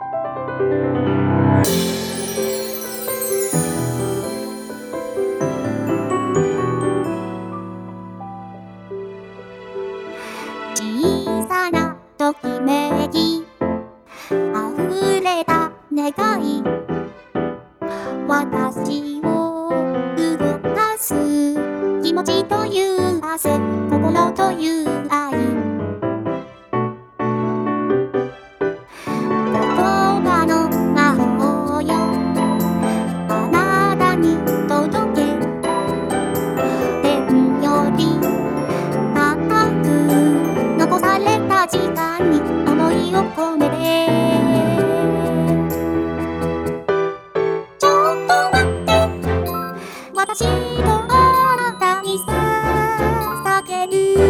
小さなときめき。溢れた願い。私を動かす。気持ちという汗。心という私とあなたにさ、叫る